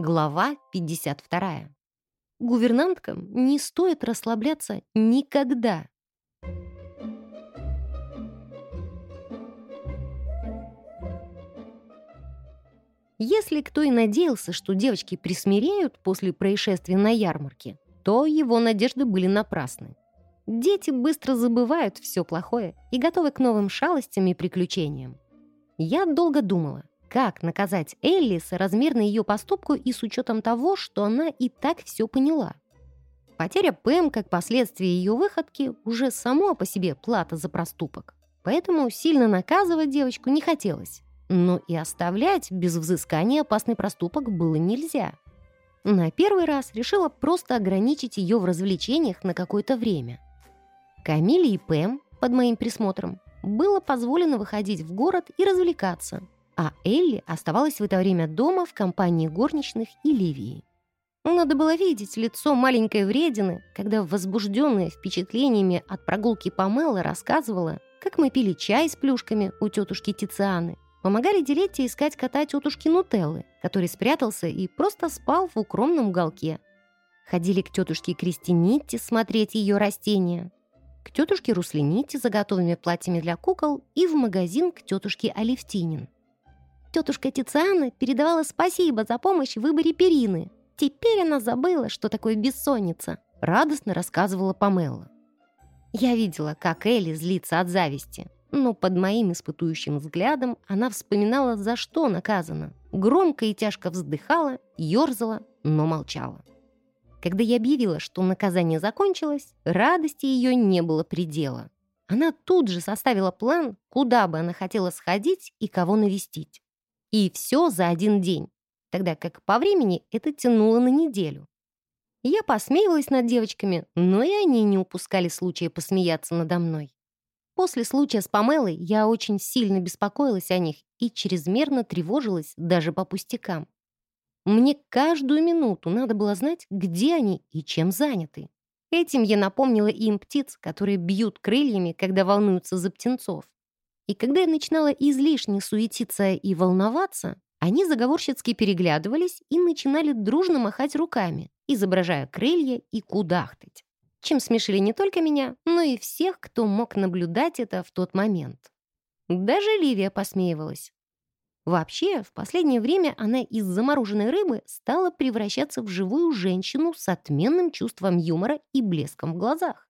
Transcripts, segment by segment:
Глава 52. Гувернанткам не стоит расслабляться никогда. Если кто и надеялся, что девочки присмиреют после происшествия на ярмарке, то его надежды были напрасны. Дети быстро забывают все плохое и готовы к новым шалостям и приключениям. Я долго думала, как наказать Элли соразмерно ее поступку и с учетом того, что она и так все поняла. Потеря Пэм как последствие ее выходки уже само по себе плата за проступок. Поэтому сильно наказывать девочку не хотелось. Но и оставлять без взыскания опасный проступок было нельзя. На первый раз решила просто ограничить ее в развлечениях на какое-то время. Камиле и Пэм, под моим присмотром, было позволено выходить в город и развлекаться, а Элли оставалась в это время дома в компании горничных и Ливии. Надо было видеть лицо маленькой вредины, когда возбужденная впечатлениями от прогулки Памела рассказывала, как мы пили чай с плюшками у тетушки Тицианы Помогали Дилетте искать кота тетушки Нутеллы, который спрятался и просто спал в укромном уголке. Ходили к тетушке Кристинитте смотреть ее растения, к тетушке Руслините за готовыми платьями для кукол и в магазин к тетушке Алевтинин. Тетушка Тициана передавала спасибо за помощь в выборе перины. Теперь она забыла, что такое бессонница, радостно рассказывала Памелла. Я видела, как Элли злится от зависти но под моим испытующим взглядом она вспоминала, за что наказана. Громко и тяжко вздыхала, ерзала, но молчала. Когда я объявила, что наказание закончилось, радости ее не было предела. Она тут же составила план, куда бы она хотела сходить и кого навестить. И все за один день, тогда как по времени это тянуло на неделю. Я посмеивалась над девочками, но и они не упускали случая посмеяться надо мной. После случая с Памелой я очень сильно беспокоилась о них и чрезмерно тревожилась даже по пустякам. Мне каждую минуту надо было знать, где они и чем заняты. Этим я напомнила им птиц, которые бьют крыльями, когда волнуются за птенцов. И когда я начинала излишне суетиться и волноваться, они заговорщицки переглядывались и начинали дружно махать руками, изображая крылья и кудахтать чем смешили не только меня, но и всех, кто мог наблюдать это в тот момент. Даже Ливия посмеивалась. Вообще, в последнее время она из замороженной рыбы стала превращаться в живую женщину с отменным чувством юмора и блеском в глазах.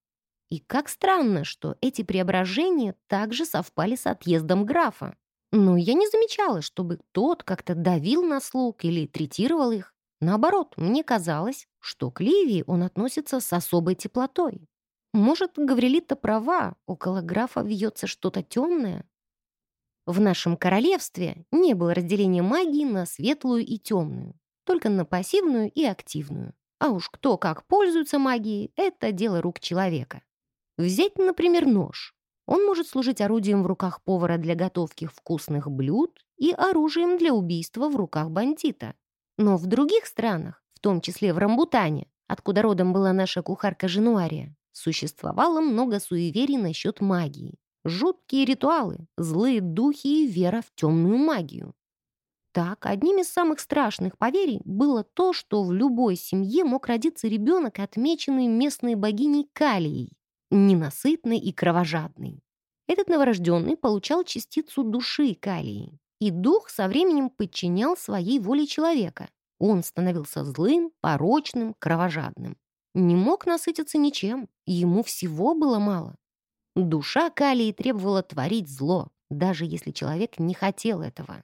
И как странно, что эти преображения также совпали с отъездом графа. Но я не замечала, чтобы тот как-то давил на слуг или третировал их. Наоборот, мне казалось, что к Ливии он относится с особой теплотой. Может, Гаврилита права, около графа вьется что-то темное? В нашем королевстве не было разделения магии на светлую и темную, только на пассивную и активную. А уж кто как пользуется магией, это дело рук человека. Взять, например, нож. Он может служить орудием в руках повара для готовки вкусных блюд и оружием для убийства в руках бандита. Но в других странах, в том числе в Рамбутане, откуда родом была наша кухарка Женуария, существовало много суеверий насчет магии. Жуткие ритуалы, злые духи и вера в темную магию. Так, одним из самых страшных поверий было то, что в любой семье мог родиться ребенок, отмеченный местной богиней Калией, ненасытный и кровожадный. Этот новорожденный получал частицу души Калии, и дух со временем подчинял своей воле человека. Он становился злым, порочным, кровожадным. Не мог насытиться ничем, ему всего было мало. Душа Калии требовала творить зло, даже если человек не хотел этого.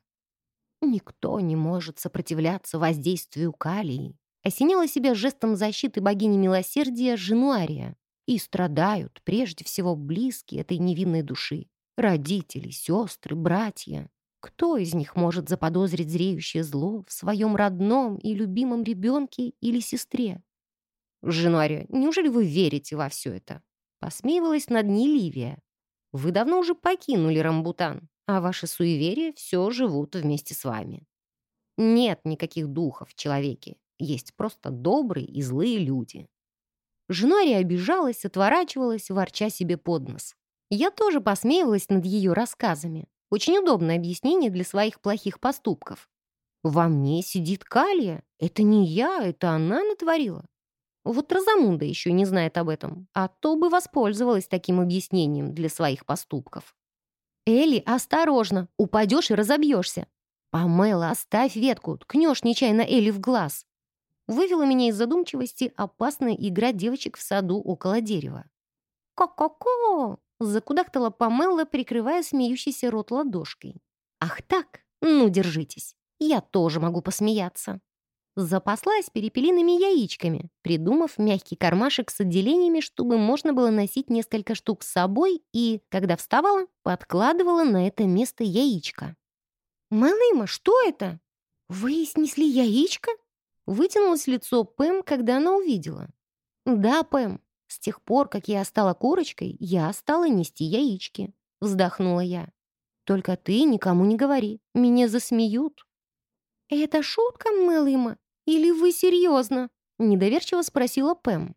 Никто не может сопротивляться воздействию Калии. Осенила себя жестом защиты богини милосердия Женуария. И страдают прежде всего близкие этой невинной души. Родители, сестры, братья. Кто из них может заподозрить зреющее зло в своем родном и любимом ребенке или сестре? «Женуария, неужели вы верите во все это?» Посмеивалась над ней Ливия. «Вы давно уже покинули Рамбутан, а ваши суеверия все живут вместе с вами. Нет никаких духов в человеке, есть просто добрые и злые люди». Женуария обижалась, отворачивалась, ворча себе под нос. Я тоже посмеивалась над ее рассказами. Очень удобное объяснение для своих плохих поступков. Во мне сидит Калия. Это не я, это она натворила. Вот Розамунда еще не знает об этом, а то бы воспользовалась таким объяснением для своих поступков. «Элли, осторожно, упадешь и разобьешься. Памела, оставь ветку, ткнешь нечаянно Элли в глаз». Вывела меня из задумчивости опасная игра девочек в саду около дерева. «Ко-ко-ко!» — закудахтала Памела, прикрывая смеющийся рот ладошкой. «Ах так? Ну, держитесь. Я тоже могу посмеяться». Запаслась перепелиными яичками, придумав мягкий кармашек с отделениями, чтобы можно было носить несколько штук с собой и, когда вставала, подкладывала на это место яичко. «Малыма, что это? Вы снесли яичко?» Вытянулось лицо Пэм, когда она увидела. «Да, Пэм, с тех пор, как я стала курочкой, я стала нести яички», вздохнула я. «Только ты никому не говори, меня засмеют». «Это шутка, Мэлыма? Или вы серьезно?» — недоверчиво спросила Пэм.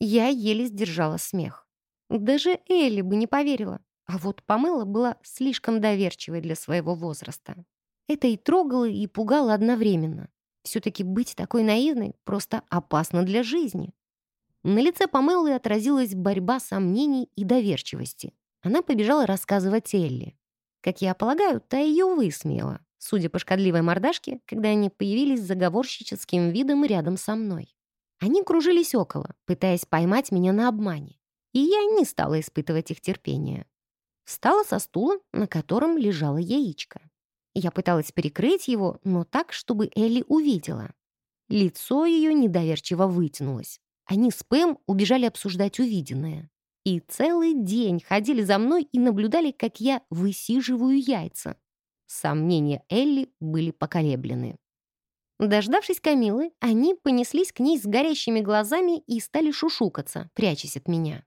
Я еле сдержала смех. Даже Элли бы не поверила. А вот Памела была слишком доверчивой для своего возраста. Это и трогало, и пугало одновременно. Все-таки быть такой наивной просто опасно для жизни. На лице Памелы отразилась борьба сомнений и доверчивости. Она побежала рассказывать Элли. Как я полагаю, та ее высмеяла судя по шкодливой мордашке, когда они появились заговорщическим видом рядом со мной. Они кружились около, пытаясь поймать меня на обмане, и я не стала испытывать их терпения. Встала со стула, на котором лежало яичко. Я пыталась перекрыть его, но так, чтобы Элли увидела. Лицо ее недоверчиво вытянулось. Они с Пэм убежали обсуждать увиденное. И целый день ходили за мной и наблюдали, как я высиживаю яйца. Сомнения Элли были поколеблены. Дождавшись Камилы, они понеслись к ней с горящими глазами и стали шушукаться, прячась от меня.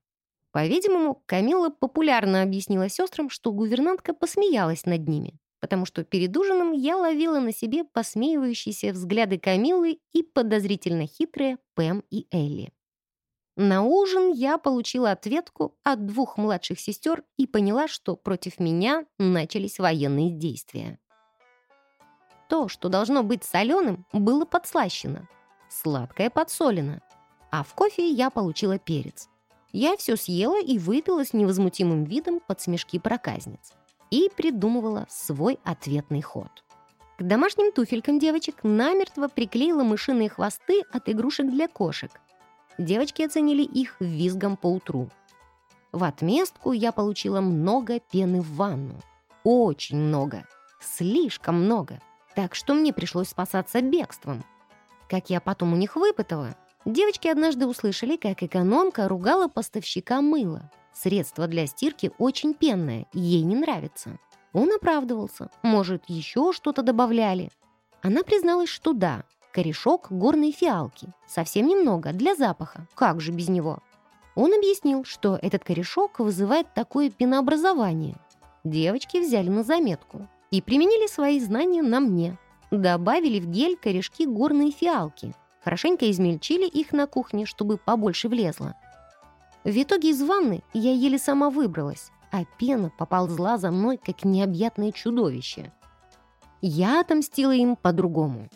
По-видимому, Камила популярно объяснила сестрам, что гувернантка посмеялась над ними, потому что перед ужином я ловила на себе посмеивающиеся взгляды Камилы и подозрительно хитрые Пэм и Элли. На ужин я получила ответку от двух младших сестер и поняла, что против меня начались военные действия. То, что должно быть соленым, было подслащено, сладкое подсолено, а в кофе я получила перец. Я все съела и выпила с невозмутимым видом под смешки проказниц и придумывала свой ответный ход. К домашним туфелькам девочек намертво приклеила мышиные хвосты от игрушек для кошек – Девочки оценили их визгом по утру. В отместку я получила много пены в ванну. Очень много. Слишком много. Так что мне пришлось спасаться бегством. Как я потом у них выпытала, девочки однажды услышали, как экономка ругала поставщика мыла. Средство для стирки очень пенное, ей не нравится. Он оправдывался. Может, еще что-то добавляли. Она призналась, что да, корешок горной фиалки. Совсем немного, для запаха. Как же без него? Он объяснил, что этот корешок вызывает такое пенообразование. Девочки взяли на заметку и применили свои знания на мне. Добавили в гель корешки горной фиалки. Хорошенько измельчили их на кухне, чтобы побольше влезло. В итоге из ванны я еле сама выбралась, а пена поползла за мной, как необъятное чудовище. Я отомстила им по-другому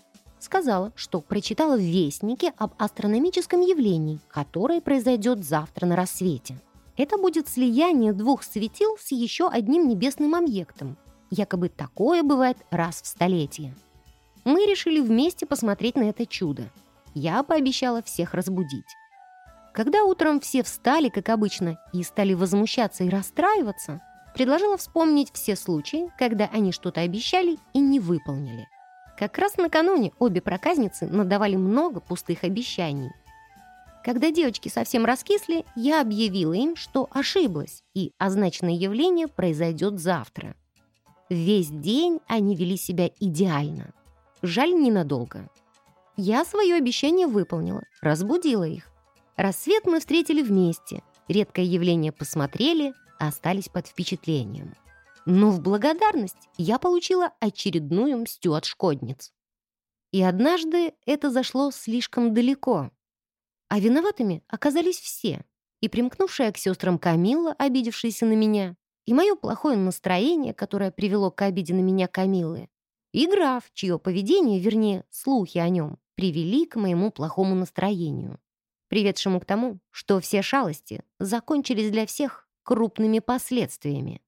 сказала, что прочитала в Вестнике об астрономическом явлении, которое произойдет завтра на рассвете. Это будет слияние двух светил с еще одним небесным объектом. Якобы такое бывает раз в столетие. Мы решили вместе посмотреть на это чудо. Я пообещала всех разбудить. Когда утром все встали, как обычно, и стали возмущаться и расстраиваться, предложила вспомнить все случаи, когда они что-то обещали и не выполнили. Как раз накануне обе проказницы надавали много пустых обещаний. Когда девочки совсем раскисли, я объявила им, что ошиблась, и означенное явление произойдет завтра. Весь день они вели себя идеально. Жаль, ненадолго. Я свое обещание выполнила, разбудила их. Рассвет мы встретили вместе. Редкое явление посмотрели, остались под впечатлением. Но в благодарность я получила очередную мстю от шкодниц. И однажды это зашло слишком далеко. А виноватыми оказались все. И примкнувшая к сестрам Камилла, обидевшаяся на меня, и мое плохое настроение, которое привело к обиде на меня Камиллы. И граф, чье поведение, вернее, слухи о нем, привели к моему плохому настроению, приведшему к тому, что все шалости закончились для всех крупными последствиями.